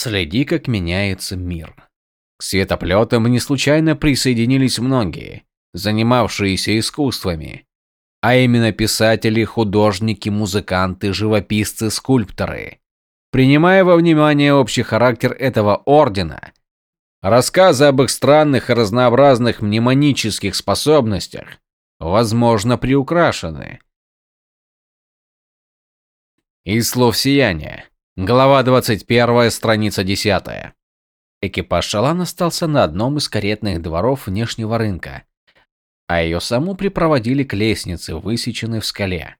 Следи, как меняется мир. К светоплетам не случайно присоединились многие, занимавшиеся искусствами. А именно писатели, художники, музыканты, живописцы, скульпторы. Принимая во внимание общий характер этого ордена, рассказы об их странных и разнообразных мнемонических способностях, возможно, приукрашены. Из слов сияния. Глава 21, страница 10. Экипаж Шалан остался на одном из каретных дворов внешнего рынка, а ее саму припроводили к лестнице, высеченной в скале.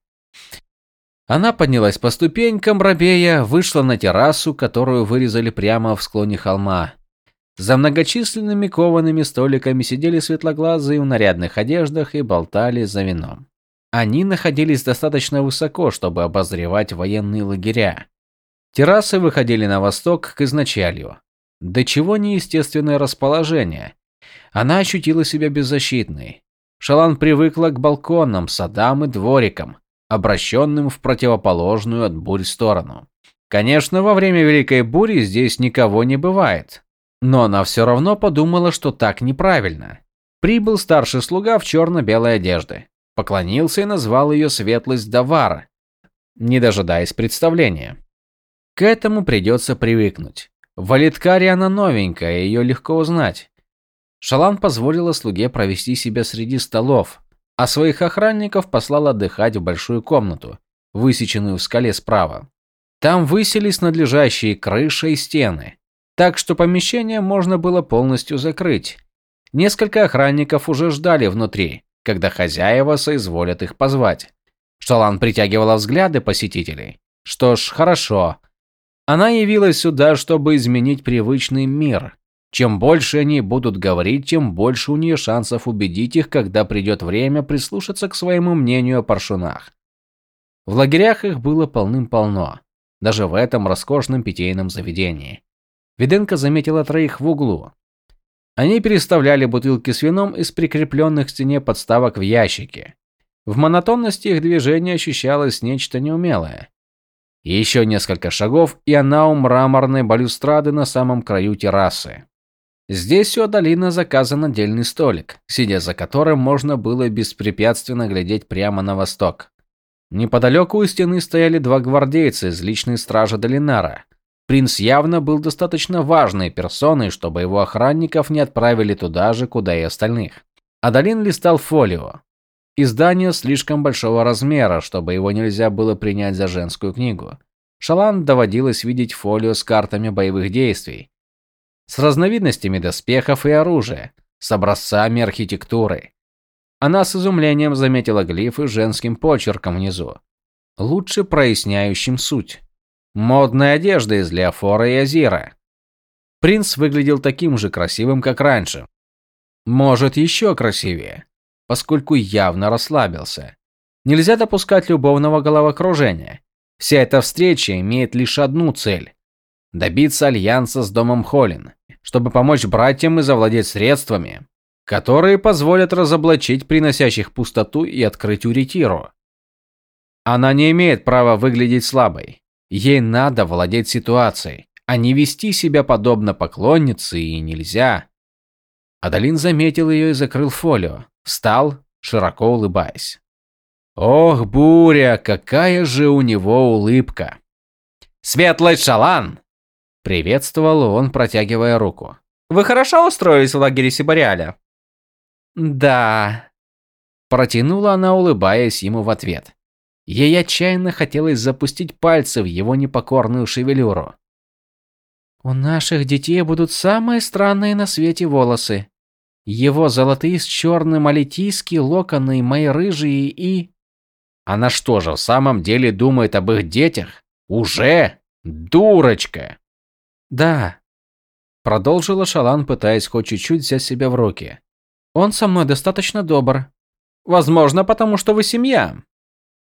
Она поднялась по ступенькам, рабея, вышла на террасу, которую вырезали прямо в склоне холма. За многочисленными коваными столиками сидели светлоглазые в нарядных одеждах и болтали за вином. Они находились достаточно высоко, чтобы обозревать военные лагеря. Террасы выходили на восток к изначалью. До чего неестественное расположение. Она ощутила себя беззащитной. Шалан привыкла к балконам, садам и дворикам, обращенным в противоположную от бурь сторону. Конечно, во время Великой Бури здесь никого не бывает. Но она все равно подумала, что так неправильно. Прибыл старший слуга в черно-белой одежде. Поклонился и назвал ее светлость Давара, не дожидаясь представления. К этому придется привыкнуть. В она новенькая, ее легко узнать. Шалан позволила слуге провести себя среди столов, а своих охранников послал отдыхать в большую комнату, высеченную в скале справа. Там высились надлежащие крыша и стены, так что помещение можно было полностью закрыть. Несколько охранников уже ждали внутри, когда хозяева соизволят их позвать. Шалан притягивала взгляды посетителей. Что ж, хорошо. Она явилась сюда, чтобы изменить привычный мир. Чем больше они будут говорить, тем больше у нее шансов убедить их, когда придет время прислушаться к своему мнению о паршунах. В лагерях их было полным-полно, даже в этом роскошном питейном заведении. Виденко заметила троих в углу. Они переставляли бутылки с вином из прикрепленных к стене подставок в ящики. В монотонности их движения ощущалось нечто неумелое. Еще несколько шагов, и она у мраморной балюстрады на самом краю террасы. Здесь у Адалина заказан отдельный столик, сидя за которым можно было беспрепятственно глядеть прямо на восток. Неподалеку у стены стояли два гвардейца из личной стражи Долинара. Принц явно был достаточно важной персоной, чтобы его охранников не отправили туда же, куда и остальных. Адалин листал фолио. Издание слишком большого размера, чтобы его нельзя было принять за женскую книгу. Шалан доводилось видеть фолио с картами боевых действий, с разновидностями доспехов и оружия, с образцами архитектуры. Она с изумлением заметила глифы женским почерком внизу, лучше проясняющим суть. Модная одежда из Леофора и Азира. Принц выглядел таким же красивым, как раньше. Может, еще красивее поскольку явно расслабился. Нельзя допускать любовного головокружения. Вся эта встреча имеет лишь одну цель – добиться альянса с домом Холлин, чтобы помочь братьям и завладеть средствами, которые позволят разоблачить приносящих пустоту и открыть Уритиру. Она не имеет права выглядеть слабой. Ей надо владеть ситуацией, а не вести себя подобно поклоннице и нельзя. Адалин заметил ее и закрыл фолио, Встал, широко улыбаясь. Ох, буря, какая же у него улыбка. Светлый шалан! Приветствовал он, протягивая руку. Вы хорошо устроились в лагере Сибариаля? Да. Протянула она, улыбаясь ему в ответ. Ей отчаянно хотелось запустить пальцы в его непокорную шевелюру. «У наших детей будут самые странные на свете волосы. Его золотые с черным алитийские локоны, мои рыжие и... Она что же, в самом деле думает об их детях? Уже? Дурочка! Да. Продолжила Шалан, пытаясь хоть чуть-чуть взять себя в руки. Он со мной достаточно добр. Возможно, потому что вы семья.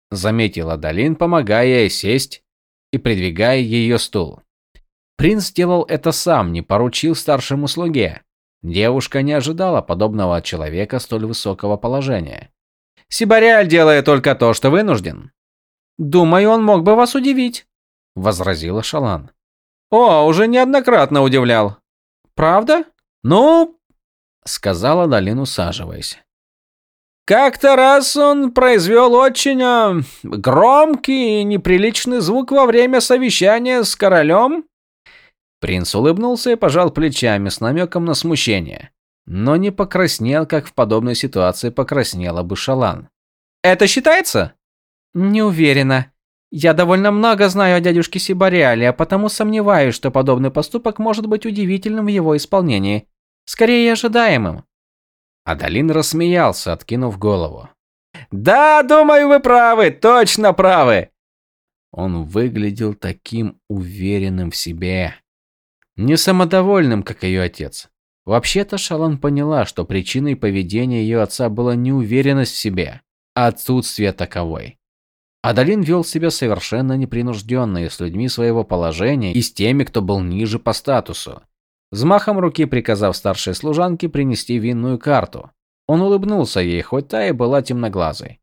Заметила Далин, помогая ей сесть и придвигая ее стул. Принц сделал это сам, не поручил старшему слуге. Девушка не ожидала подобного от человека столь высокого положения. «Сибариаль делает только то, что вынужден». «Думаю, он мог бы вас удивить», — возразила Шалан. О, уже неоднократно удивлял. Правда? Ну, сказала Далин, усаживаясь. Как-то раз он произвел очень э, громкий и неприличный звук во время совещания с королем. Принц улыбнулся и пожал плечами с намеком на смущение, но не покраснел, как в подобной ситуации покраснела бы Шалан. «Это считается?» «Не уверена. Я довольно много знаю о дядюшке Сибариале, а потому сомневаюсь, что подобный поступок может быть удивительным в его исполнении. Скорее ожидаемым. Адалин рассмеялся, откинув голову. «Да, думаю, вы правы, точно правы!» Он выглядел таким уверенным в себе. Не самодовольным, как ее отец. Вообще-то Шалан поняла, что причиной поведения ее отца была не уверенность в себе, а отсутствие таковой. Адалин вел себя совершенно непринужденно и с людьми своего положения, и с теми, кто был ниже по статусу. Взмахом руки приказав старшей служанке принести винную карту. Он улыбнулся ей, хоть та и была темноглазой.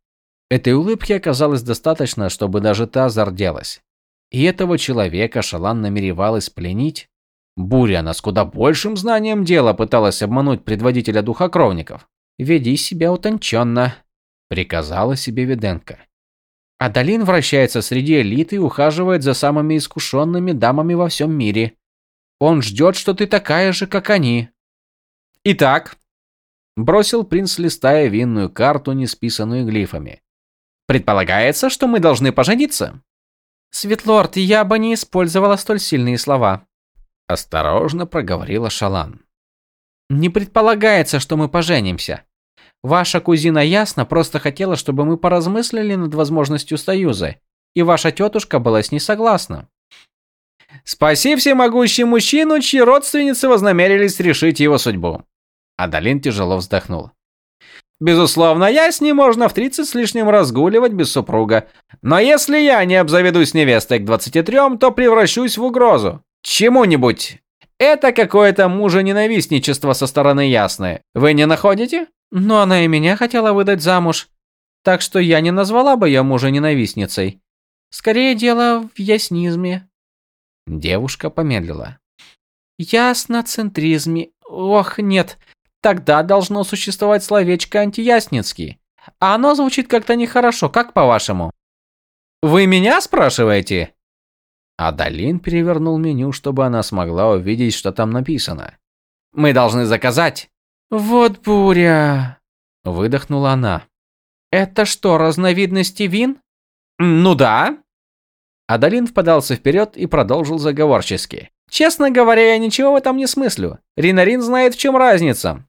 Этой улыбки оказалось достаточно, чтобы даже та зарделась. И этого человека Шалан намеревалась пленить? Буря, она с куда большим знанием дела пыталась обмануть предводителя духокровников. «Веди себя утонченно», – приказала себе Виденко. Адалин вращается среди элиты и ухаживает за самыми искушенными дамами во всем мире. Он ждет, что ты такая же, как они. Итак, бросил принц, листая винную карту, не списанную глифами. Предполагается, что мы должны пожениться. Светлорд, я бы не использовала столь сильные слова. Осторожно проговорила Шалан. Не предполагается, что мы поженимся. Ваша кузина Ясна просто хотела, чтобы мы поразмыслили над возможностью союза, и ваша тетушка была с ней согласна. Спаси всемогущий мужчину, чьи родственницы вознамерились решить его судьбу. Адалин тяжело вздохнул. Безусловно, я с ним можно в 30 с лишним разгуливать без супруга. Но если я не обзаведусь невестой к 23, то превращусь в угрозу. Чему-нибудь. Это какое-то мужененавистничество со стороны Ясны. Вы не находите? Но она и меня хотела выдать замуж. Так что я не назвала бы ее мужа-ненавистницей. Скорее дело в яснизме. Девушка помедлила. Ясноцентризме. Ох, нет. Тогда должно существовать словечко антиясницкий. А оно звучит как-то нехорошо, как по-вашему? Вы меня спрашиваете? Адалин перевернул меню, чтобы она смогла увидеть, что там написано. Мы должны заказать. Вот буря, выдохнула она. Это что, разновидности вин? Ну да, Адалин впадался вперед и продолжил заговорчески. «Честно говоря, я ничего в этом не смыслю. Ринарин знает, в чем разница.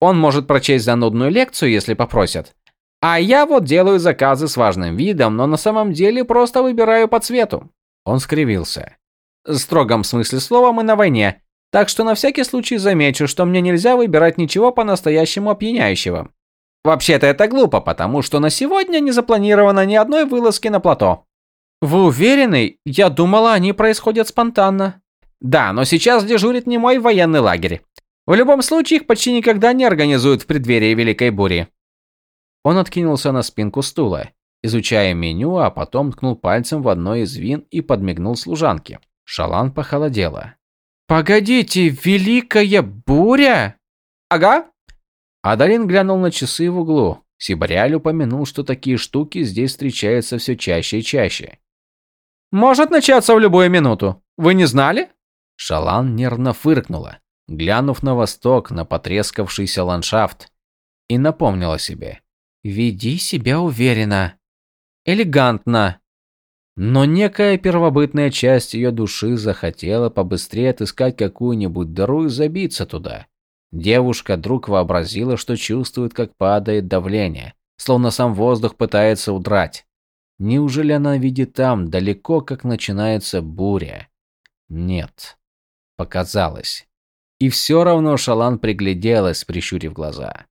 Он может прочесть занудную лекцию, если попросят. А я вот делаю заказы с важным видом, но на самом деле просто выбираю по цвету». Он скривился. В строгом смысле слова мы на войне, так что на всякий случай замечу, что мне нельзя выбирать ничего по-настоящему опьяняющего. Вообще-то это глупо, потому что на сегодня не запланировано ни одной вылазки на плато. Вы уверены? Я думала, они происходят спонтанно. Да, но сейчас дежурит не мой военный лагерь. В любом случае, их почти никогда не организуют в преддверии Великой Бури. Он откинулся на спинку стула, изучая меню, а потом ткнул пальцем в одно из вин и подмигнул служанке. Шалан похолодела. «Погодите, Великая Буря?» «Ага». Адалин глянул на часы в углу. Сибариаль упомянул, что такие штуки здесь встречаются все чаще и чаще. Может начаться в любую минуту. Вы не знали? Шалан нервно фыркнула, глянув на восток, на потрескавшийся ландшафт, и напомнила себе: "Веди себя уверенно, элегантно". Но некая первобытная часть ее души захотела побыстрее отыскать какую-нибудь дыру и забиться туда. Девушка вдруг вообразила, что чувствует, как падает давление, словно сам воздух пытается удрать. Неужели она видит там, далеко, как начинается буря? Нет. Показалось. И все равно Шалан пригляделась, прищурив глаза.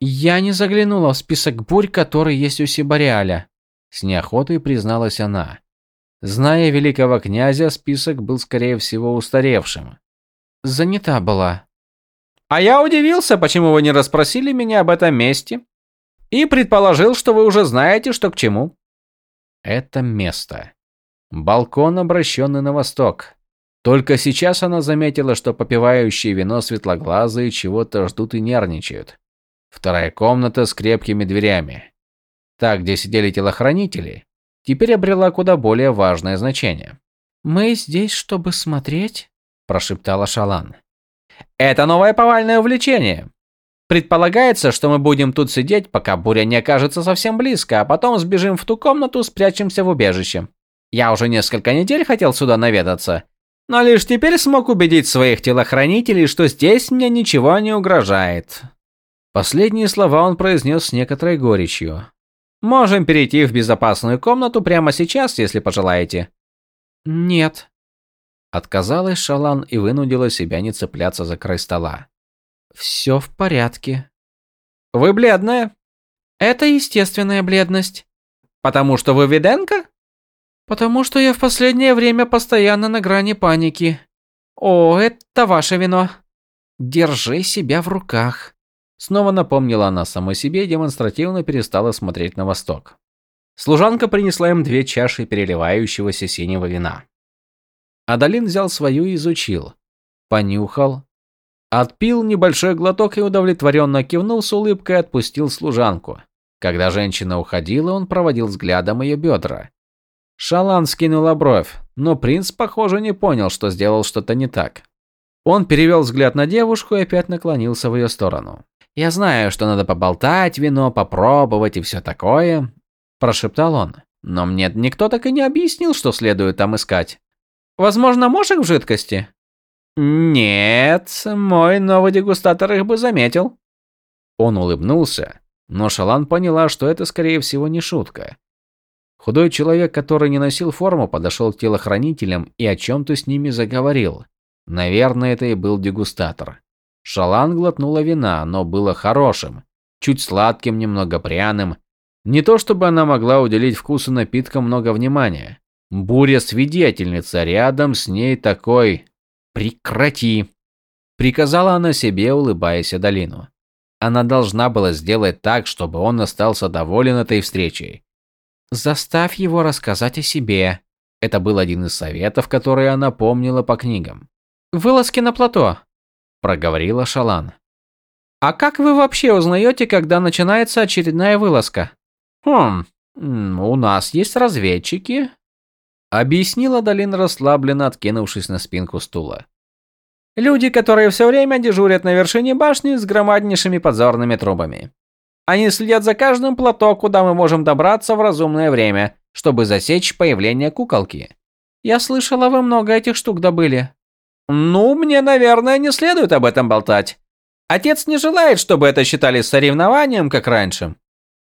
«Я не заглянула в список бурь, который есть у Сибариаля», – с неохотой призналась она. Зная великого князя, список был, скорее всего, устаревшим. Занята была. «А я удивился, почему вы не расспросили меня об этом месте. И предположил, что вы уже знаете, что к чему. Это место. Балкон, обращенный на восток. Только сейчас она заметила, что попивающие вино светлоглазые чего-то ждут и нервничают. Вторая комната с крепкими дверями. Та, где сидели телохранители, теперь обрела куда более важное значение. «Мы здесь, чтобы смотреть?» – прошептала Шалан. «Это новое повальное увлечение. Предполагается, что мы будем тут сидеть, пока буря не окажется совсем близко, а потом сбежим в ту комнату, спрячемся в убежище. Я уже несколько недель хотел сюда наведаться, но лишь теперь смог убедить своих телохранителей, что здесь мне ничего не угрожает». Последние слова он произнес с некоторой горечью. «Можем перейти в безопасную комнату прямо сейчас, если пожелаете». «Нет». Отказалась Шалан и вынудила себя не цепляться за край стола. «Все в порядке». «Вы бледная?» «Это естественная бледность». «Потому что вы Виденко?» «Потому что я в последнее время постоянно на грани паники. О, это ваше вино. Держи себя в руках». Снова напомнила она самой себе и демонстративно перестала смотреть на восток. Служанка принесла им две чаши переливающегося синего вина. Адалин взял свою и изучил. Понюхал. Отпил небольшой глоток и удовлетворенно кивнул с улыбкой и отпустил служанку. Когда женщина уходила, он проводил взглядом ее бедра. Шалан скинула бровь, но принц, похоже, не понял, что сделал что-то не так. Он перевел взгляд на девушку и опять наклонился в ее сторону. «Я знаю, что надо поболтать, вино попробовать и все такое», – прошептал он. «Но мне никто так и не объяснил, что следует там искать. Возможно, мошек в жидкости?» «Нет, мой новый дегустатор их бы заметил». Он улыбнулся, но Шалан поняла, что это, скорее всего, не шутка. Худой человек, который не носил форму, подошел к телохранителям и о чем-то с ними заговорил. Наверное, это и был дегустатор. Шалан глотнула вина, но было хорошим. Чуть сладким, немного пряным. Не то чтобы она могла уделить вкусу напитка много внимания. Буря-свидетельница, рядом с ней такой... «Прекрати!» Приказала она себе, улыбаясь Адалину. Она должна была сделать так, чтобы он остался доволен этой встречей. Заставь его рассказать о себе. Это был один из советов, которые она помнила по книгам. Вылазки на плато, проговорила Шалан. А как вы вообще узнаете, когда начинается очередная вылазка? Хм, у нас есть разведчики, объяснила Долин расслабленно, откинувшись на спинку стула. Люди, которые все время дежурят на вершине башни с громаднейшими подзорными трубами. Они следят за каждым плато, куда мы можем добраться в разумное время, чтобы засечь появление куколки. Я слышала, вы много этих штук добыли. Ну, мне, наверное, не следует об этом болтать. Отец не желает, чтобы это считали соревнованием, как раньше.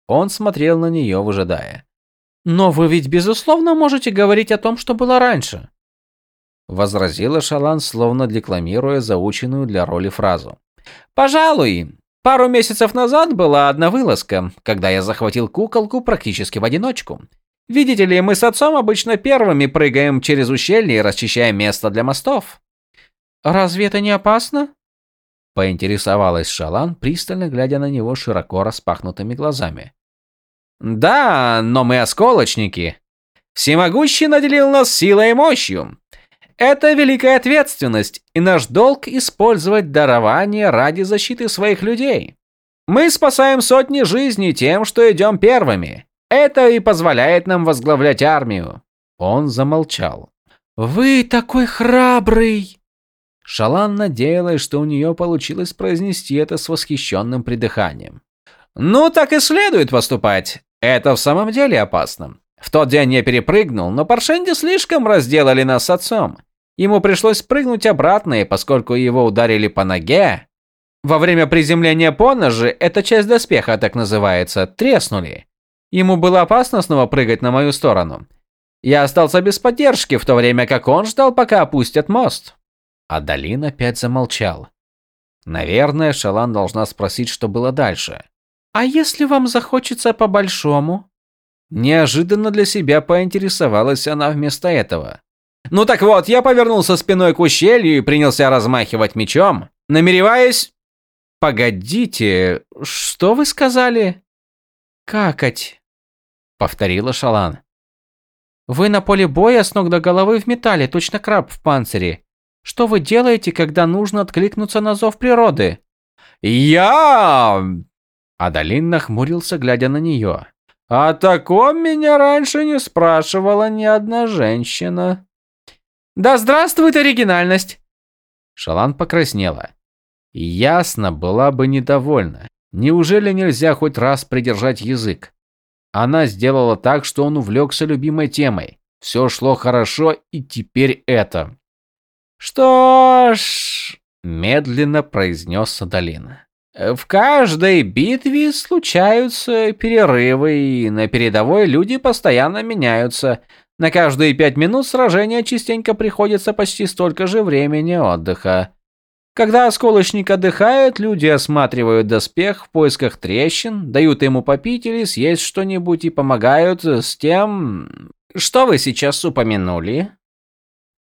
Он смотрел на нее, выжидая. Но вы ведь безусловно можете говорить о том, что было раньше, возразила Шалан, словно декламируя заученную для роли фразу. Пожалуй, Пару месяцев назад была одна вылазка, когда я захватил куколку практически в одиночку. Видите ли, мы с отцом обычно первыми прыгаем через ущелье и расчищаем место для мостов. Разве это не опасно? Поинтересовалась Шалан, пристально глядя на него широко распахнутыми глазами. Да, но мы осколочники. Всемогущий наделил нас силой и мощью. Это великая ответственность, и наш долг использовать дарование ради защиты своих людей. Мы спасаем сотни жизней тем, что идем первыми. Это и позволяет нам возглавлять армию. Он замолчал. Вы такой храбрый. Шалан надеялась, что у нее получилось произнести это с восхищенным придыханием. Ну, так и следует поступать. Это в самом деле опасно. В тот день я перепрыгнул, но Паршенди слишком разделали нас с отцом. Ему пришлось прыгнуть обратно, и поскольку его ударили по ноге, во время приземления поножи, эта часть доспеха так называется, треснули. Ему было опасно снова прыгать на мою сторону. Я остался без поддержки, в то время как он ждал, пока опустят мост. А Долин опять замолчал. Наверное, Шалан должна спросить, что было дальше. «А если вам захочется по-большому?» Неожиданно для себя поинтересовалась она вместо этого. Ну так вот, я повернулся спиной к ущелью и принялся размахивать мечом, намереваясь... Погодите, что вы сказали? Какать, повторила Шалан. Вы на поле боя с ног до головы в металле, точно краб в панцире. Что вы делаете, когда нужно откликнуться на зов природы? Я... Адалин нахмурился, глядя на нее. О таком меня раньше не спрашивала ни одна женщина. Да здравствует оригинальность! Шалан покраснела. Ясно, была бы недовольна. Неужели нельзя хоть раз придержать язык? Она сделала так, что он увлекся любимой темой. Все шло хорошо, и теперь это. «Что ж...» – медленно произнес Садалин. «В каждой битве случаются перерывы, и на передовой люди постоянно меняются. На каждые пять минут сражения частенько приходится почти столько же времени отдыха. Когда осколочник отдыхает, люди осматривают доспех в поисках трещин, дают ему попить или съесть что-нибудь и помогают с тем, что вы сейчас упомянули.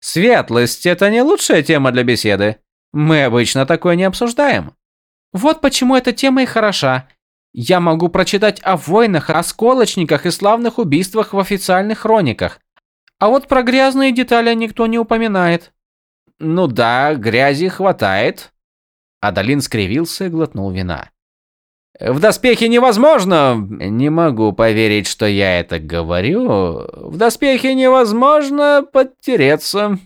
Светлость – это не лучшая тема для беседы. Мы обычно такое не обсуждаем. Вот почему эта тема и хороша. Я могу прочитать о войнах, осколочниках и славных убийствах в официальных хрониках. А вот про грязные детали никто не упоминает. Ну да, грязи хватает. Адалин скривился и глотнул вина. В доспехе невозможно. Не могу поверить, что я это говорю. В доспехе невозможно подтереться.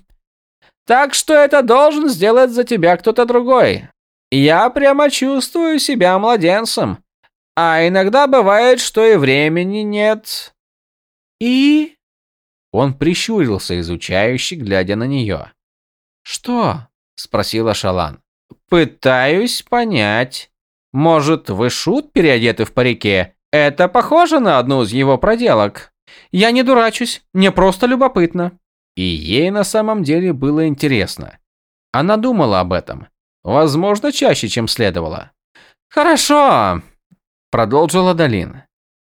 Так что это должен сделать за тебя кто-то другой. Я прямо чувствую себя младенцем. А иногда бывает, что и времени нет. И он прищурился, изучающе глядя на нее. «Что?» – спросила Шалан. «Пытаюсь понять. Может, вы шут переодеты в парике? Это похоже на одну из его проделок?» «Я не дурачусь, мне просто любопытно». И ей на самом деле было интересно. Она думала об этом. Возможно, чаще, чем следовало. «Хорошо», – продолжила Долин.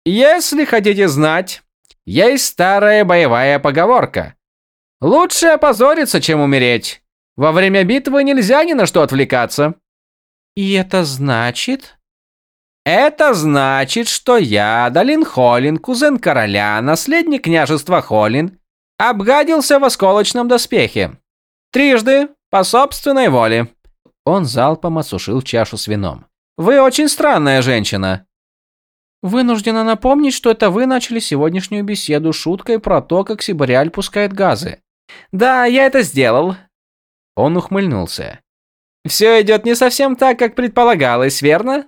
«Если хотите знать, есть старая боевая поговорка. Лучше опозориться, чем умереть. Во время битвы нельзя ни на что отвлекаться. И это значит? Это значит, что я, Далин Холин, кузен короля, наследник княжества Холин, обгадился в осколочном доспехе. Трижды, по собственной воле. Он залпом осушил чашу с вином. Вы очень странная женщина. Вынуждена напомнить, что это вы начали сегодняшнюю беседу шуткой про то, как Сибариаль пускает газы. Да, я это сделал. Он ухмыльнулся. Все идет не совсем так, как предполагалось, верно?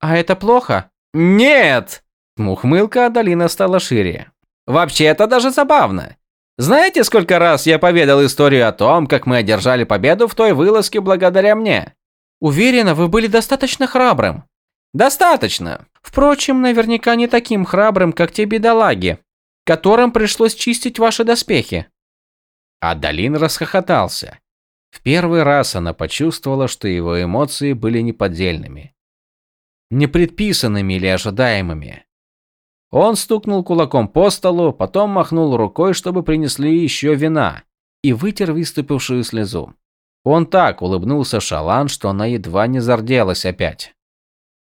А это плохо? Нет! Ухмылка Адалина стала шире. Вообще, это даже забавно. Знаете, сколько раз я поведал историю о том, как мы одержали победу в той вылазке благодаря мне? Уверена, вы были достаточно храбрым. Достаточно. Впрочем, наверняка не таким храбрым, как те бедолаги, которым пришлось чистить ваши доспехи. Адалин расхохотался. В первый раз она почувствовала, что его эмоции были неподдельными. Непредписанными или ожидаемыми. Он стукнул кулаком по столу, потом махнул рукой, чтобы принесли еще вина, и вытер выступившую слезу. Он так улыбнулся Шалан, что она едва не зарделась опять.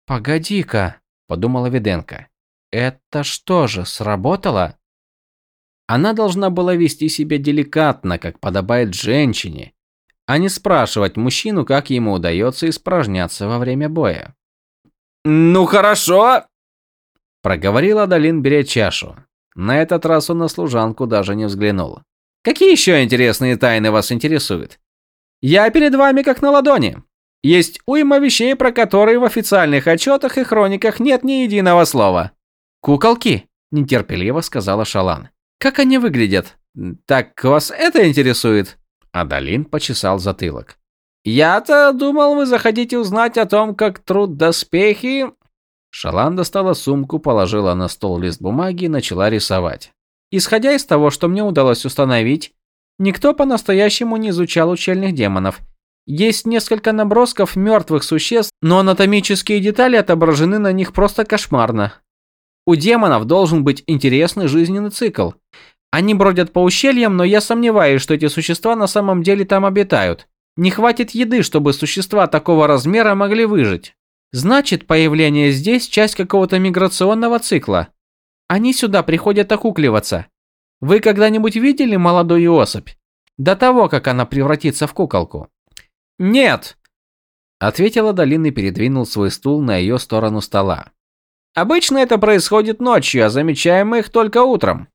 «Погоди-ка», – подумала Виденко. «Это что же, сработало?» Она должна была вести себя деликатно, как подобает женщине, а не спрашивать мужчину, как ему удается испражняться во время боя. «Ну хорошо!» – проговорил Адалин, беря чашу. На этот раз он на служанку даже не взглянул. «Какие еще интересные тайны вас интересуют? Я перед вами как на ладони. Есть уйма вещей, про которые в официальных отчетах и хрониках нет ни единого слова». «Куколки!» – нетерпеливо сказала Шалан. «Как они выглядят?» «Так вас это интересует?» Адалин почесал затылок. «Я-то думал, вы захотите узнать о том, как труд доспехи...» Шалан достала сумку, положила на стол лист бумаги и начала рисовать. «Исходя из того, что мне удалось установить, никто по-настоящему не изучал учельных демонов. Есть несколько набросков мертвых существ, но анатомические детали отображены на них просто кошмарно. У демонов должен быть интересный жизненный цикл. Они бродят по ущельям, но я сомневаюсь, что эти существа на самом деле там обитают. Не хватит еды, чтобы существа такого размера могли выжить. Значит, появление здесь – часть какого-то миграционного цикла. Они сюда приходят окукливаться. Вы когда-нибудь видели молодую особь? До того, как она превратится в куколку? Нет, ответила Долин и передвинул свой стул на ее сторону стола. Обычно это происходит ночью, а замечаем мы их только утром.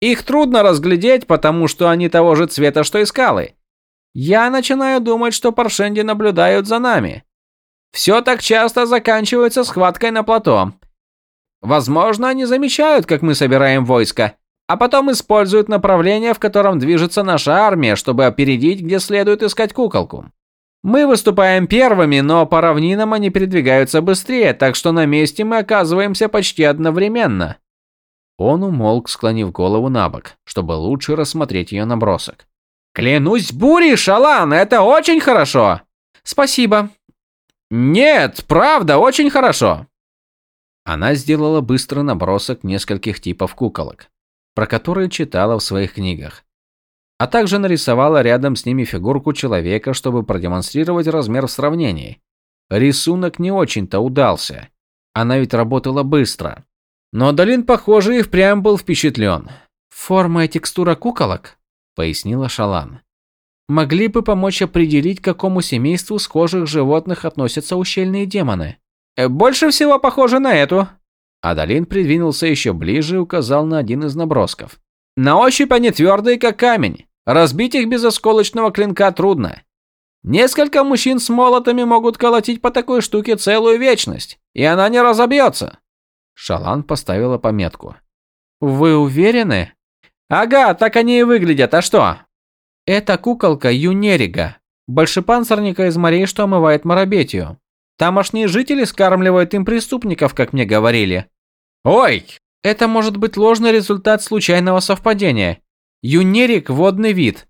Их трудно разглядеть, потому что они того же цвета, что и скалы. Я начинаю думать, что паршенди наблюдают за нами. Все так часто заканчивается схваткой на плато. Возможно, они замечают, как мы собираем войско, а потом используют направление, в котором движется наша армия, чтобы опередить, где следует искать куколку. Мы выступаем первыми, но по равнинам они передвигаются быстрее, так что на месте мы оказываемся почти одновременно. Он умолк, склонив голову на бок, чтобы лучше рассмотреть ее набросок. «Клянусь бурей, Шалан, это очень хорошо!» «Спасибо!» «Нет, правда, очень хорошо!» Она сделала быстрый набросок нескольких типов куколок, про которые читала в своих книгах. А также нарисовала рядом с ними фигурку человека, чтобы продемонстрировать размер в сравнении. Рисунок не очень-то удался. Она ведь работала быстро. Но Долин, похоже, и впрямь был впечатлен. «Форма и текстура куколок», — пояснила Шалан. «Могли бы помочь определить, к какому семейству схожих животных относятся ущельные демоны». Э, «Больше всего похоже на эту». Адалин придвинулся еще ближе и указал на один из набросков. «На ощупь они твердые, как камень. Разбить их без осколочного клинка трудно. Несколько мужчин с молотами могут колотить по такой штуке целую вечность, и она не разобьется. Шалан поставила пометку. «Вы уверены?» «Ага, так они и выглядят, а что?» «Это куколка Юнерига, большепанцирника из морей, что омывает Марабетию. Тамошние жители скармливают им преступников, как мне говорили». «Ой!» «Это может быть ложный результат случайного совпадения. Юнерик – водный вид.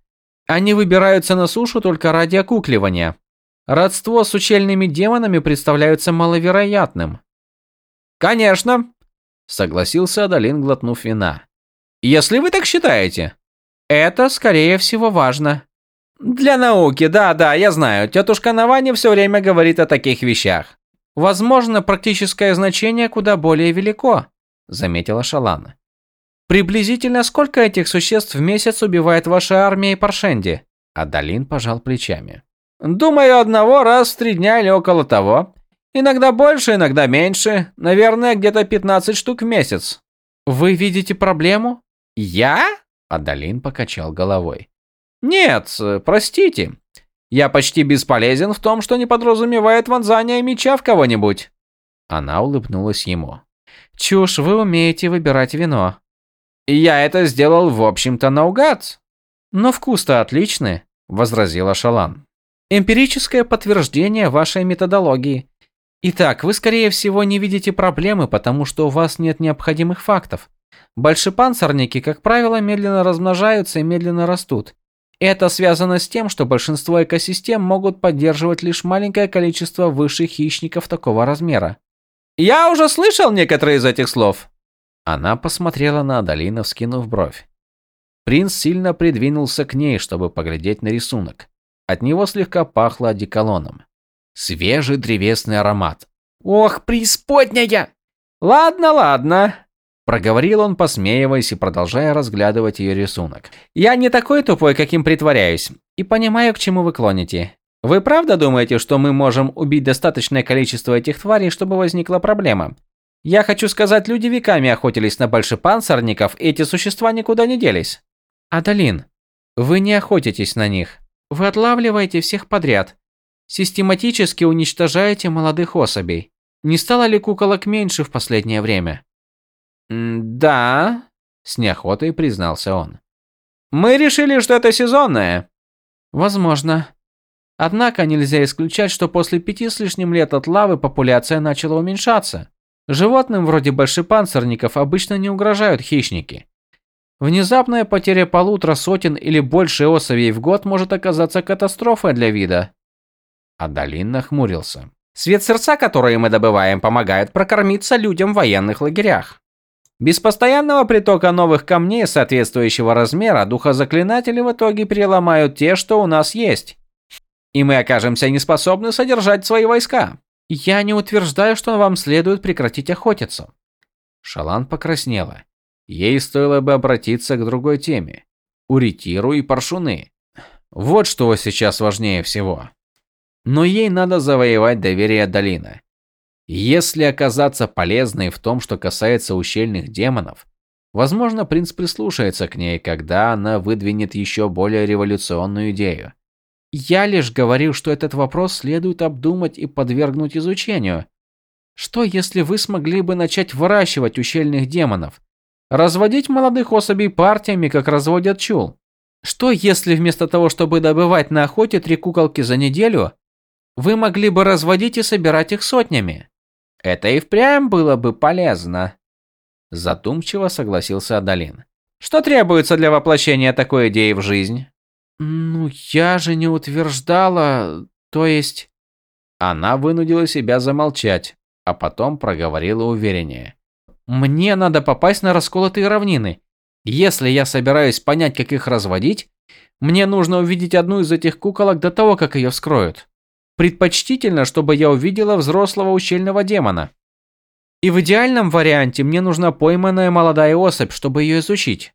Они выбираются на сушу только ради окукливания. Родство с учельными демонами представляется маловероятным. «Конечно», – согласился Адалин, глотнув вина. «Если вы так считаете». «Это, скорее всего, важно». «Для науки, да-да, я знаю. Тетушка Навани все время говорит о таких вещах». «Возможно, практическое значение куда более велико», – заметила Шалана. «Приблизительно сколько этих существ в месяц убивает ваша армия и Паршенди?» Адалин пожал плечами. «Думаю, одного раз в три дня или около того. Иногда больше, иногда меньше. Наверное, где-то 15 штук в месяц. Вы видите проблему? Я? Адалин покачал головой. Нет, простите. Я почти бесполезен в том, что не подразумевает вонзание меча в кого-нибудь. Она улыбнулась ему. Чушь, вы умеете выбирать вино. Я это сделал, в общем-то, наугад. Но вкус-то отличный, возразила Шалан. Эмпирическое подтверждение вашей методологии. Итак, вы скорее всего не видите проблемы, потому что у вас нет необходимых фактов. Большепанцирники, как правило, медленно размножаются и медленно растут. Это связано с тем, что большинство экосистем могут поддерживать лишь маленькое количество высших хищников такого размера. Я уже слышал некоторые из этих слов. Она посмотрела на Адалина, вскинув бровь. Принц сильно придвинулся к ней, чтобы поглядеть на рисунок. От него слегка пахло одеколоном. Свежий древесный аромат. «Ох, преисподняя!» «Ладно, ладно», – проговорил он, посмеиваясь и продолжая разглядывать ее рисунок. «Я не такой тупой, каким притворяюсь, и понимаю, к чему вы клоните. Вы правда думаете, что мы можем убить достаточное количество этих тварей, чтобы возникла проблема? Я хочу сказать, люди веками охотились на большепанцирников, и эти существа никуда не делись». «Адалин, вы не охотитесь на них. Вы отлавливаете всех подряд систематически уничтожаете молодых особей. Не стало ли куколок меньше в последнее время? «Да», – с неохотой признался он. «Мы решили, что это сезонное». «Возможно. Однако нельзя исключать, что после пяти с лишним лет от лавы популяция начала уменьшаться. Животным вроде большепанцирников обычно не угрожают хищники. Внезапная потеря полутора сотен или больше особей в год может оказаться катастрофой для вида. Адалин нахмурился. Свет сердца, который мы добываем, помогает прокормиться людям в военных лагерях. Без постоянного притока новых камней соответствующего размера духозаклинатели в итоге переломают те, что у нас есть. И мы окажемся неспособны содержать свои войска. Я не утверждаю, что вам следует прекратить охотиться. Шалан покраснела. ей стоило бы обратиться к другой теме – Уритиру и Паршуны. Вот что сейчас важнее всего. Но ей надо завоевать доверие Долина. Если оказаться полезной в том, что касается ущельных демонов, возможно, принц прислушается к ней, когда она выдвинет еще более революционную идею. Я лишь говорил, что этот вопрос следует обдумать и подвергнуть изучению. Что, если вы смогли бы начать выращивать ущельных демонов? Разводить молодых особей партиями, как разводят чул? Что, если вместо того, чтобы добывать на охоте три куколки за неделю, вы могли бы разводить и собирать их сотнями? Это и впрямь было бы полезно. Задумчиво согласился Адалин. Что требуется для воплощения такой идеи в жизнь? Ну, я же не утверждала, то есть... Она вынудила себя замолчать, а потом проговорила увереннее. Мне надо попасть на расколотые равнины. Если я собираюсь понять, как их разводить, мне нужно увидеть одну из этих куколок до того, как ее вскроют. Предпочтительно, чтобы я увидела взрослого ущельного демона. И в идеальном варианте мне нужна пойманная молодая особь, чтобы ее изучить.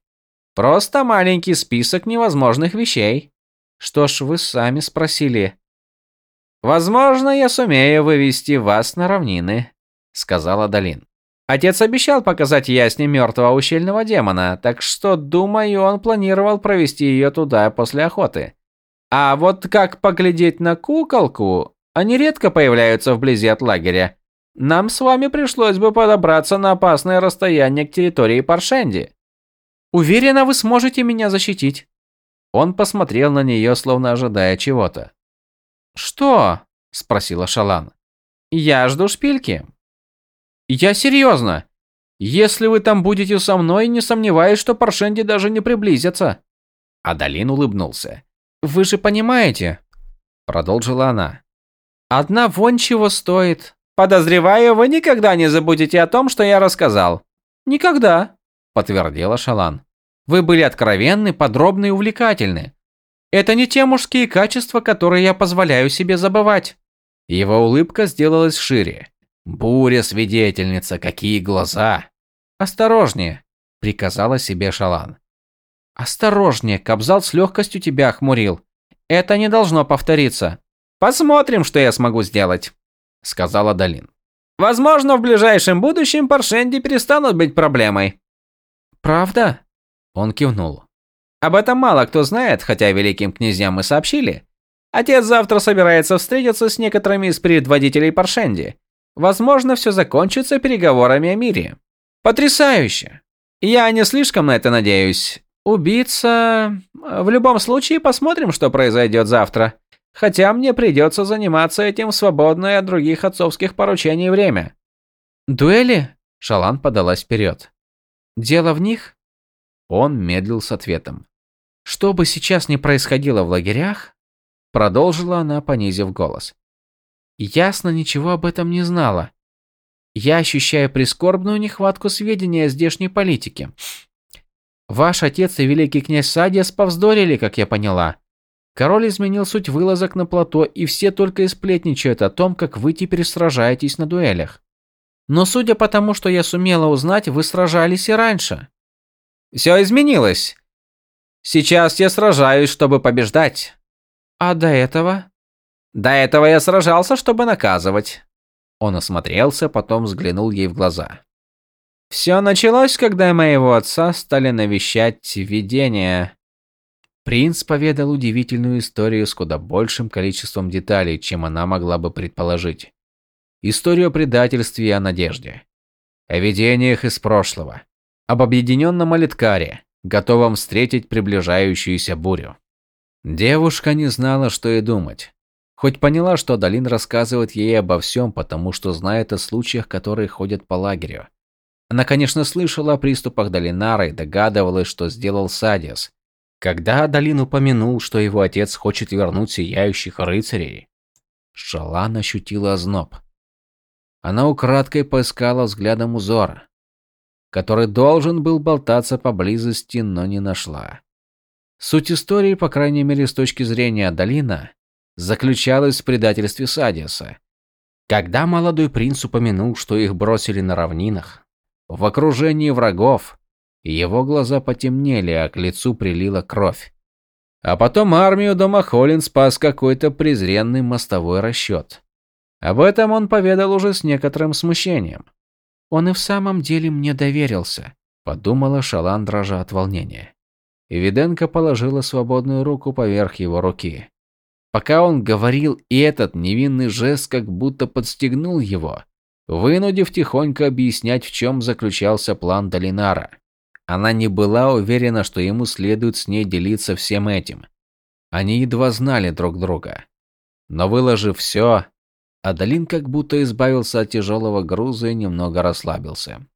Просто маленький список невозможных вещей. Что ж, вы сами спросили. Возможно, я сумею вывести вас на равнины, сказала Далин. Отец обещал показать ясне мертвого ущельного демона, так что, думаю, он планировал провести ее туда после охоты. А вот как поглядеть на куколку, они редко появляются вблизи от лагеря. Нам с вами пришлось бы подобраться на опасное расстояние к территории Паршенди. Уверена, вы сможете меня защитить. Он посмотрел на нее, словно ожидая чего-то. Что? спросила Шалан. Я жду шпильки. Я серьезно. Если вы там будете со мной, не сомневаюсь, что Паршенди даже не приблизятся. Адалин улыбнулся. Вы же понимаете, продолжила она. Одна вон чего стоит. Подозреваю, вы никогда не забудете о том, что я рассказал. Никогда, подтвердила Шалан. Вы были откровенны, подробны и увлекательны. Это не те мужские качества, которые я позволяю себе забывать. Его улыбка сделалась шире. Буря свидетельница, какие глаза. Осторожнее, приказала себе Шалан. Осторожнее, Кобзал с легкостью тебя охмурил. Это не должно повториться. Посмотрим, что я смогу сделать, сказала Далин. Возможно, в ближайшем будущем Паршенди перестанут быть проблемой. Правда? Он кивнул. Об этом мало кто знает, хотя великим князьям мы сообщили. Отец завтра собирается встретиться с некоторыми из предводителей Паршенди. Возможно, все закончится переговорами о мире. Потрясающе. Я не слишком на это надеюсь. Убийца... В любом случае, посмотрим, что произойдет завтра. Хотя мне придется заниматься этим в свободное от других отцовских поручений время. Дуэли? Шалан подалась вперед. Дело в них? Он медлил с ответом. Что бы сейчас ни происходило в лагерях, продолжила она, понизив голос. Ясно ничего об этом не знала. Я ощущаю прискорбную нехватку сведений о здешней политике. Ваш отец и великий князь Садиас повздорили, как я поняла. Король изменил суть вылазок на плато, и все только и сплетничают о том, как вы теперь сражаетесь на дуэлях. Но судя по тому, что я сумела узнать, вы сражались и раньше. Все изменилось. Сейчас я сражаюсь, чтобы побеждать. А до этого? До этого я сражался, чтобы наказывать. Он осмотрелся, потом взглянул ей в глаза. Все началось, когда моего отца стали навещать видения. Принц поведал удивительную историю с куда большим количеством деталей, чем она могла бы предположить. Историю о предательстве и о надежде. О видениях из прошлого. Об объединенном Алиткаре, готовом встретить приближающуюся бурю. Девушка не знала, что и думать. Хоть поняла, что Далин рассказывает ей обо всем, потому что знает о случаях, которые ходят по лагерю. Она, конечно, слышала о приступах Долинара и догадывалась, что сделал Садис. Когда Далин упомянул, что его отец хочет вернуть сияющих рыцарей, Шалан ощутила озноб. Она украдкой поискала взглядом узора, который должен был болтаться поблизости, но не нашла. Суть истории, по крайней мере с точки зрения Далина, заключалась в предательстве Садиса. Когда молодой принц упомянул, что их бросили на равнинах, в окружении врагов, Его глаза потемнели, а к лицу прилила кровь. А потом армию дома Холлин спас какой-то презренный мостовой расчет. Об этом он поведал уже с некоторым смущением. «Он и в самом деле мне доверился», – подумала Шалан, дрожа от волнения. И Виденко положила свободную руку поверх его руки. Пока он говорил, и этот невинный жест как будто подстегнул его, вынудив тихонько объяснять, в чем заключался план Долинара. Она не была уверена, что ему следует с ней делиться всем этим. Они едва знали друг друга. Но выложив все, Адалин как будто избавился от тяжелого груза и немного расслабился.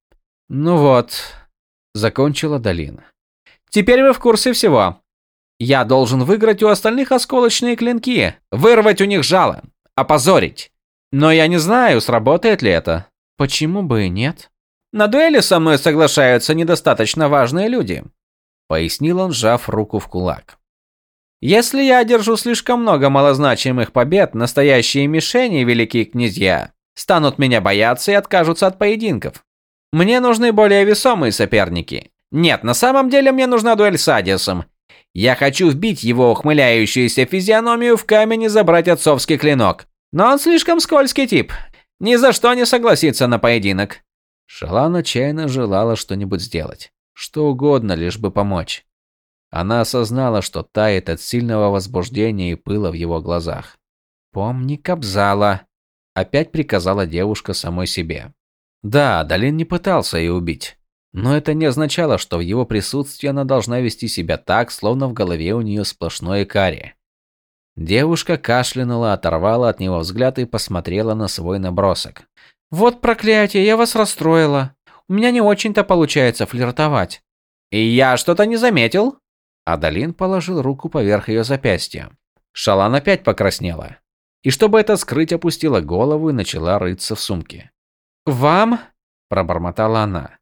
«Ну вот», – закончила Адалин. «Теперь вы в курсе всего. Я должен выиграть у остальных осколочные клинки, вырвать у них жало, опозорить. Но я не знаю, сработает ли это. Почему бы и нет?» На дуэли со мной соглашаются недостаточно важные люди, пояснил он, сжав руку в кулак. Если я одержу слишком много малозначимых побед, настоящие мишени, великие князья, станут меня бояться и откажутся от поединков. Мне нужны более весомые соперники. Нет, на самом деле мне нужна дуэль с Адиасом. Я хочу вбить его ухмыляющуюся физиономию в камень и забрать отцовский клинок. Но он слишком скользкий тип. Ни за что не согласится на поединок. Шалан отчаянно желала что-нибудь сделать. Что угодно, лишь бы помочь. Она осознала, что тает от сильного возбуждения и пыла в его глазах. «Помни Кобзала», – опять приказала девушка самой себе. Да, Далин не пытался ее убить. Но это не означало, что в его присутствии она должна вести себя так, словно в голове у нее сплошное карри. Девушка кашлянула, оторвала от него взгляд и посмотрела на свой набросок. «Вот проклятие, я вас расстроила. У меня не очень-то получается флиртовать». «И я что-то не заметил?» Адалин положил руку поверх ее запястья. Шалан опять покраснела. И чтобы это скрыть, опустила голову и начала рыться в сумке. «Вам?» – пробормотала она.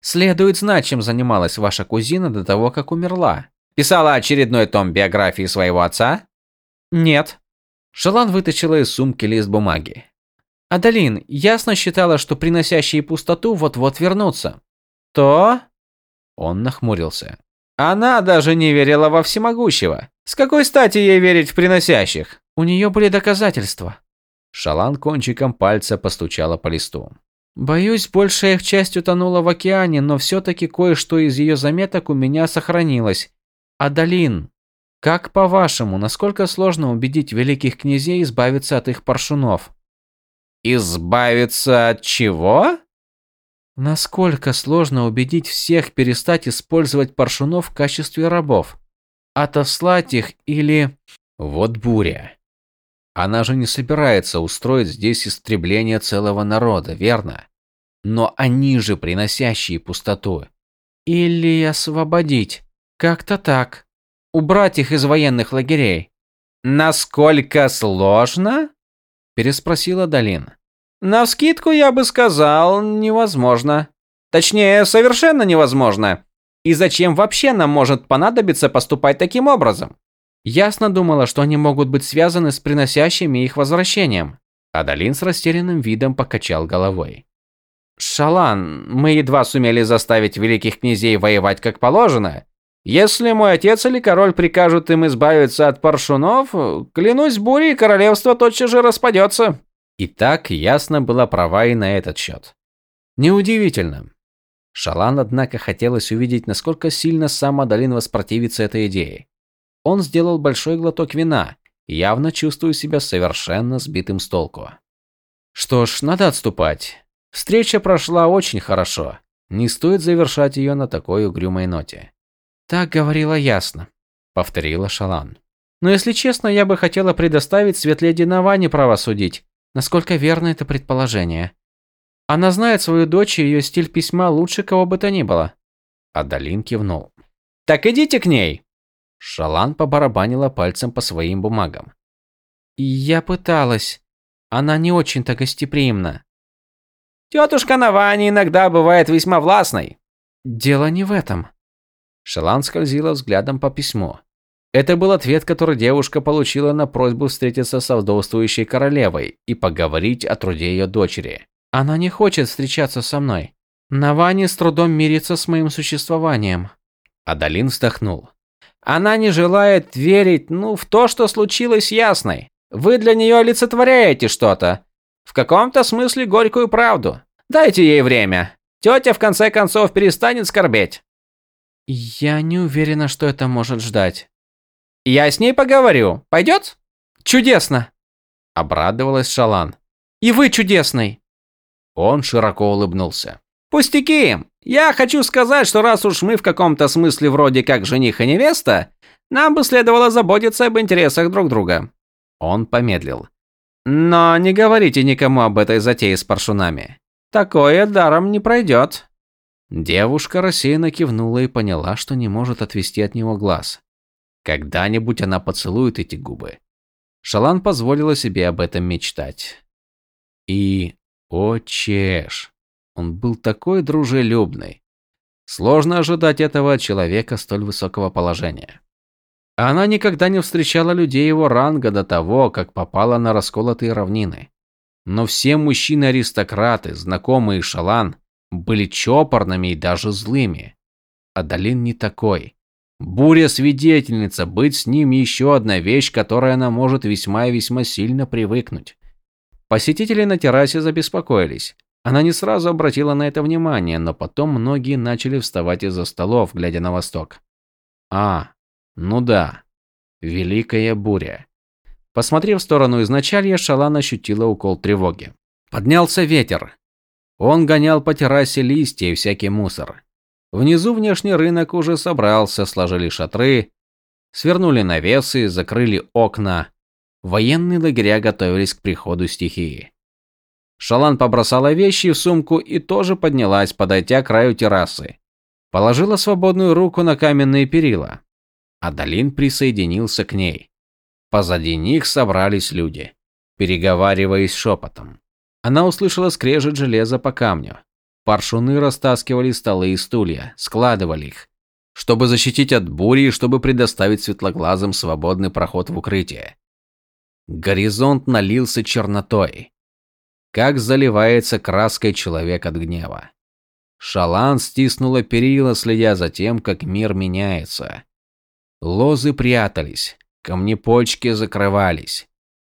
«Следует знать, чем занималась ваша кузина до того, как умерла. Писала очередной том биографии своего отца?» «Нет». Шалан вытащила из сумки лист бумаги. Адалин ясно считала, что приносящие пустоту вот-вот вернутся. То? Он нахмурился. Она даже не верила во всемогущего. С какой стати ей верить в приносящих? У нее были доказательства. Шалан кончиком пальца постучала по листу. Боюсь, большая их часть утонула в океане, но все-таки кое-что из ее заметок у меня сохранилось. Адалин, как по-вашему, насколько сложно убедить великих князей избавиться от их паршунов? Избавиться от чего? Насколько сложно убедить всех перестать использовать паршунов в качестве рабов? Отослать их или... Вот буря. Она же не собирается устроить здесь истребление целого народа, верно? Но они же приносящие пустоту. Или освободить. Как-то так. Убрать их из военных лагерей. Насколько сложно? переспросила Далин. На вскидку я бы сказал, невозможно. Точнее, совершенно невозможно. И зачем вообще нам может понадобиться поступать таким образом? Ясно думала, что они могут быть связаны с приносящими их возвращением. Адалин с растерянным видом покачал головой. «Шалан, мы едва сумели заставить великих князей воевать как положено. Если мой отец или король прикажут им избавиться от паршунов, клянусь бурей, королевство тотчас же распадется. И так ясно была права и на этот счет. Неудивительно. Шалан, однако, хотелось увидеть, насколько сильно сам Адалин воспротивится этой идее. Он сделал большой глоток вина, явно чувствуя себя совершенно сбитым с толку. Что ж, надо отступать. Встреча прошла очень хорошо. Не стоит завершать ее на такой угрюмой ноте. Так говорила ясно, повторила Шалан. Но если честно, я бы хотела предоставить Светледи Наване право судить, насколько верно это предположение. Она знает свою дочь и ее стиль письма лучше кого бы то ни было. Адалин кивнул. Так идите к ней. Шалан побарабанила пальцем по своим бумагам. Я пыталась. Она не очень-то гостеприимна. Тетушка Навани иногда бывает весьма властной. Дело не в этом. Шалан скользила взглядом по письму. Это был ответ, который девушка получила на просьбу встретиться со вдовствующей королевой и поговорить о труде ее дочери. Она не хочет встречаться со мной. Навани с трудом мирится с моим существованием. Адалин вздохнул. Она не желает верить, ну, в то, что случилось ясной. Вы для нее олицетворяете что-то. В каком-то смысле горькую правду. Дайте ей время. Тетя в конце концов перестанет скорбеть. Я не уверена, что это может ждать. Я с ней поговорю. Пойдет? Чудесно. Обрадовалась Шалан. И вы чудесный. Он широко улыбнулся. Пустяки! Я хочу сказать, что раз уж мы в каком-то смысле вроде как жених и невеста, нам бы следовало заботиться об интересах друг друга. Он помедлил. Но не говорите никому об этой затее с паршунами. Такое даром не пройдет. Девушка рассеянно кивнула и поняла, что не может отвести от него глаз. Когда-нибудь она поцелует эти губы. Шалан позволила себе об этом мечтать. И, о чеш, он был такой дружелюбный. Сложно ожидать этого от человека столь высокого положения. Она никогда не встречала людей его ранга до того, как попала на расколотые равнины. Но все мужчины-аристократы, знакомые Шалан, были чопорными и даже злыми. Адалин не такой. Буря-свидетельница, быть с ним еще одна вещь, которой она может весьма и весьма сильно привыкнуть. Посетители на террасе забеспокоились. Она не сразу обратила на это внимание, но потом многие начали вставать из-за столов, глядя на восток. А, ну да. Великая буря. Посмотрев в сторону изначалья, Шалан ощутила укол тревоги. Поднялся ветер. Он гонял по террасе листья и всякий мусор. Внизу внешний рынок уже собрался, сложили шатры, свернули навесы, закрыли окна. Военные лагеря готовились к приходу стихии. Шалан побросала вещи в сумку и тоже поднялась, подойдя к краю террасы. Положила свободную руку на каменные перила. Адалин присоединился к ней. Позади них собрались люди, переговариваясь шепотом. Она услышала скрежет железа по камню. Паршуны растаскивали столы и стулья, складывали их, чтобы защитить от бури и чтобы предоставить светлоглазым свободный проход в укрытие. Горизонт налился чернотой как заливается краской человек от гнева. Шалан стиснула перила, следя за тем, как мир меняется. Лозы прятались, камнепочки закрывались.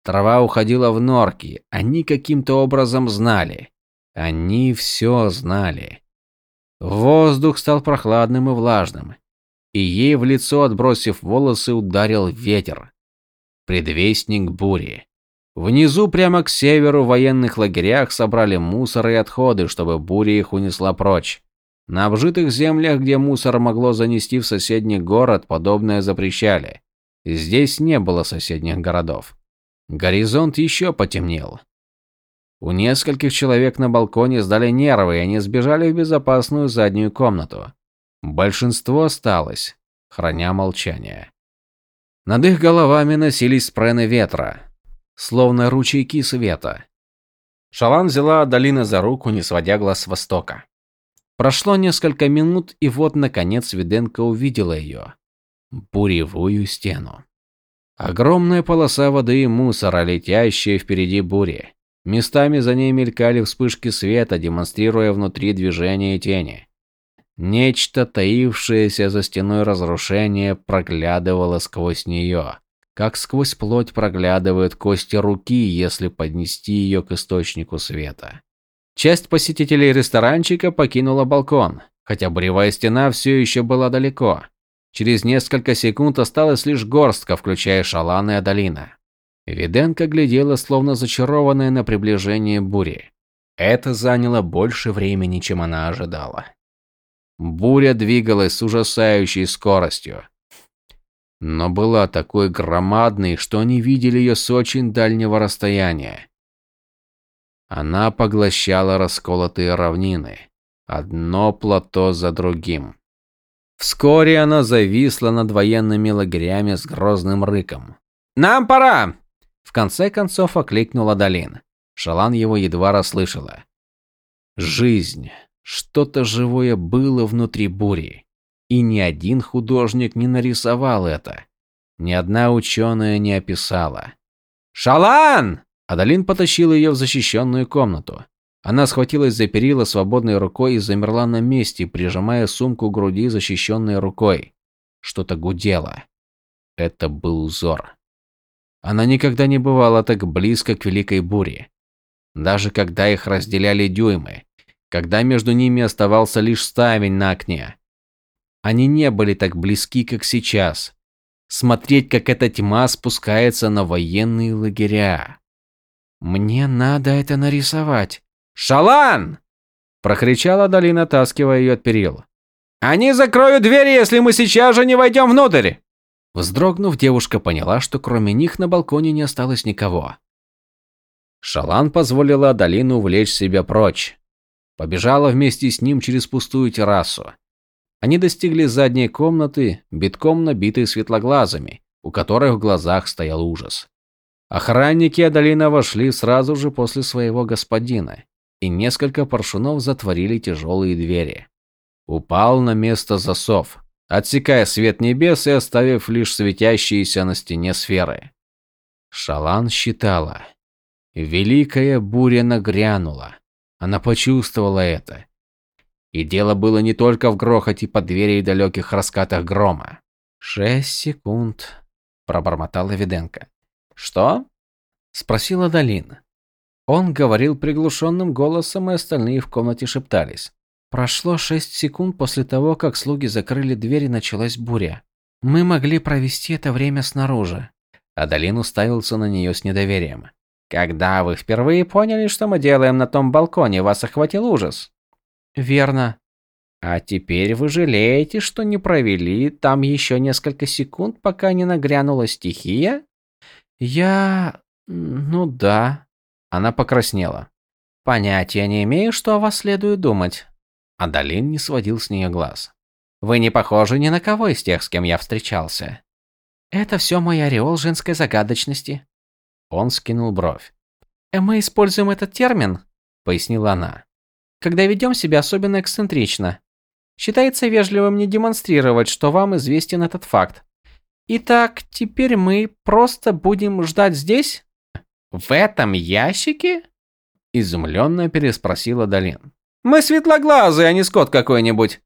Трава уходила в норки, они каким-то образом знали. Они все знали. Воздух стал прохладным и влажным, и ей в лицо, отбросив волосы, ударил ветер. Предвестник бури. Внизу, прямо к северу, в военных лагерях собрали мусор и отходы, чтобы буря их унесла прочь. На обжитых землях, где мусор могло занести в соседний город, подобное запрещали. Здесь не было соседних городов. Горизонт еще потемнел. У нескольких человек на балконе сдали нервы, и они сбежали в безопасную заднюю комнату. Большинство осталось, храня молчание. Над их головами носились спрены ветра словно ручейки света. Шалан взяла Адалина за руку, не сводя глаз с востока. Прошло несколько минут, и вот, наконец, Виденко увидела ее. Буревую стену. Огромная полоса воды и мусора, летящая впереди бури. Местами за ней мелькали вспышки света, демонстрируя внутри движение тени. Нечто, таившееся за стеной разрушения, проглядывало сквозь нее как сквозь плоть проглядывают кости руки, если поднести ее к источнику света. Часть посетителей ресторанчика покинула балкон, хотя буревая стена все еще была далеко. Через несколько секунд осталась лишь горстка, включая Шалана и Адалина. Виденко глядела, словно зачарованная на приближение бури. Это заняло больше времени, чем она ожидала. Буря двигалась с ужасающей скоростью но была такой громадной, что они видели ее с очень дальнего расстояния. Она поглощала расколотые равнины, одно плато за другим. Вскоре она зависла над военными лагерями с грозным рыком. «Нам пора!» В конце концов окликнула Долин. Шалан его едва расслышала. Жизнь. Что-то живое было внутри бури. И ни один художник не нарисовал это. Ни одна ученая не описала. «Шалан!» Адалин потащил ее в защищенную комнату. Она схватилась за перила свободной рукой и замерла на месте, прижимая сумку к груди, защищенной рукой. Что-то гудело. Это был узор. Она никогда не бывала так близко к Великой Буре. Даже когда их разделяли дюймы, когда между ними оставался лишь ставень на окне. Они не были так близки, как сейчас. Смотреть, как эта тьма спускается на военные лагеря. «Мне надо это нарисовать», «Шалан!» – прокричала Долина, таскивая ее от перил. «Они закроют двери, если мы сейчас же не войдем внутрь!» Вздрогнув, девушка поняла, что кроме них на балконе не осталось никого. Шалан позволила Долину увлечь себя прочь. Побежала вместе с ним через пустую террасу. Они достигли задней комнаты, битком набитой светлоглазами, у которых в глазах стоял ужас. Охранники Адалина вошли сразу же после своего господина и несколько паршунов затворили тяжелые двери. Упал на место засов, отсекая свет небес и оставив лишь светящиеся на стене сферы. Шалан считала. Великая буря нагрянула. Она почувствовала это. И дело было не только в грохоте под двери и далеких раскатах грома. «Шесть секунд», – пробормотала Виденко. «Что?» – спросила Долина. Он говорил приглушенным голосом, и остальные в комнате шептались. Прошло шесть секунд после того, как слуги закрыли дверь и началась буря. Мы могли провести это время снаружи. Адалин уставился на нее с недоверием. «Когда вы впервые поняли, что мы делаем на том балконе, вас охватил ужас?» «Верно». «А теперь вы жалеете, что не провели там еще несколько секунд, пока не нагрянула стихия?» «Я... ну да». Она покраснела. «Понятия не имею, что о вас следует думать». Адалин не сводил с нее глаз. «Вы не похожи ни на кого из тех, с кем я встречался». «Это все мой ореол женской загадочности». Он скинул бровь. «Э, «Мы используем этот термин», — пояснила она, «когда ведем себя особенно эксцентрично. Считается вежливым не демонстрировать, что вам известен этот факт. Итак, теперь мы просто будем ждать здесь?» «В этом ящике?» – изумленно переспросила Долин. «Мы светлоглазые, а не скот какой-нибудь!»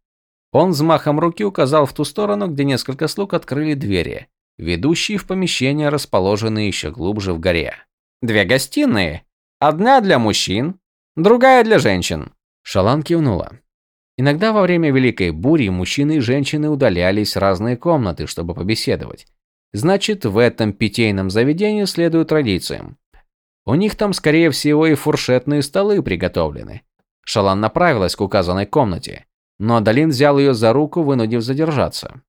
Он взмахом руки указал в ту сторону, где несколько слуг открыли двери, ведущие в помещения, расположенные еще глубже в горе. «Две гостиные. Одна для мужчин, другая для женщин». Шалан кивнула. Иногда во время Великой Бури мужчины и женщины удалялись в разные комнаты, чтобы побеседовать. Значит, в этом питейном заведении следует традициям. У них там, скорее всего, и фуршетные столы приготовлены. Шалан направилась к указанной комнате, но Адалин взял ее за руку, вынудив задержаться.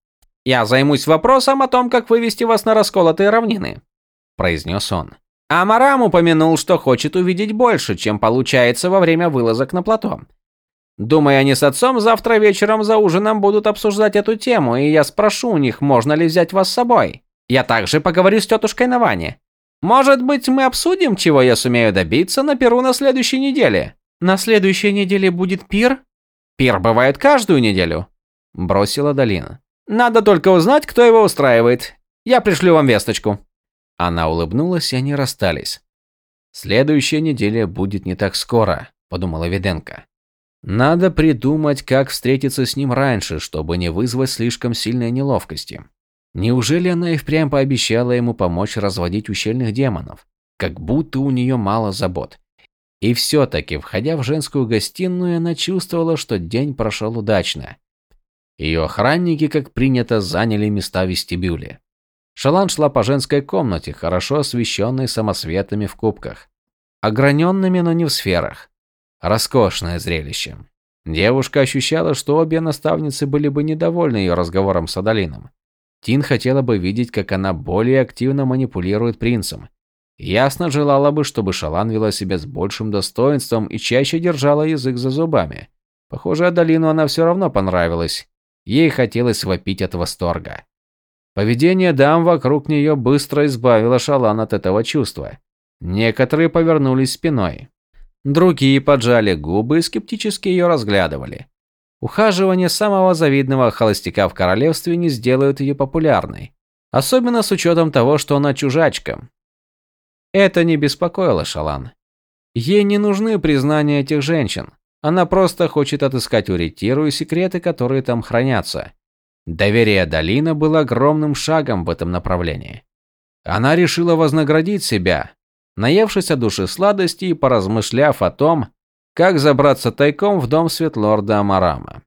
«Я займусь вопросом о том, как вывести вас на расколотые равнины», – произнес он. Амарам упомянул, что хочет увидеть больше, чем получается во время вылазок на плато. Думаю, они с отцом завтра вечером за ужином будут обсуждать эту тему, и я спрошу у них, можно ли взять вас с собой. Я также поговорю с тетушкой Навани. Может быть, мы обсудим, чего я сумею добиться на Перу на следующей неделе? На следующей неделе будет пир? Пир бывает каждую неделю, бросила Долина. Надо только узнать, кто его устраивает. Я пришлю вам весточку. Она улыбнулась, и они расстались. Следующая неделя будет не так скоро, подумала Виденко. Надо придумать, как встретиться с ним раньше, чтобы не вызвать слишком сильной неловкости. Неужели она и впрямь пообещала ему помочь разводить ущельных демонов? Как будто у нее мало забот. И все-таки, входя в женскую гостиную, она чувствовала, что день прошел удачно. Ее охранники, как принято, заняли места в вестибюле. Шалан шла по женской комнате, хорошо освещенной самосветами в кубках. Ограненными, но не в сферах. Роскошное зрелище. Девушка ощущала, что обе наставницы были бы недовольны ее разговором с Адалином. Тин хотела бы видеть, как она более активно манипулирует принцем. Ясно желала бы, чтобы Шалан вела себя с большим достоинством и чаще держала язык за зубами. Похоже, Адалину она все равно понравилась. Ей хотелось вопить от восторга. Поведение дам вокруг нее быстро избавило Шалан от этого чувства. Некоторые повернулись спиной. Другие поджали губы и скептически ее разглядывали. Ухаживание самого завидного холостяка в королевстве не сделают ее популярной. Особенно с учетом того, что она чужачка. Это не беспокоило Шалан. Ей не нужны признания этих женщин. Она просто хочет отыскать у Ретиру и секреты, которые там хранятся. Доверие Долина было огромным шагом в этом направлении. Она решила вознаградить себя, наевшись от души сладости и поразмышляв о том, как забраться тайком в дом Светлорда Амарама.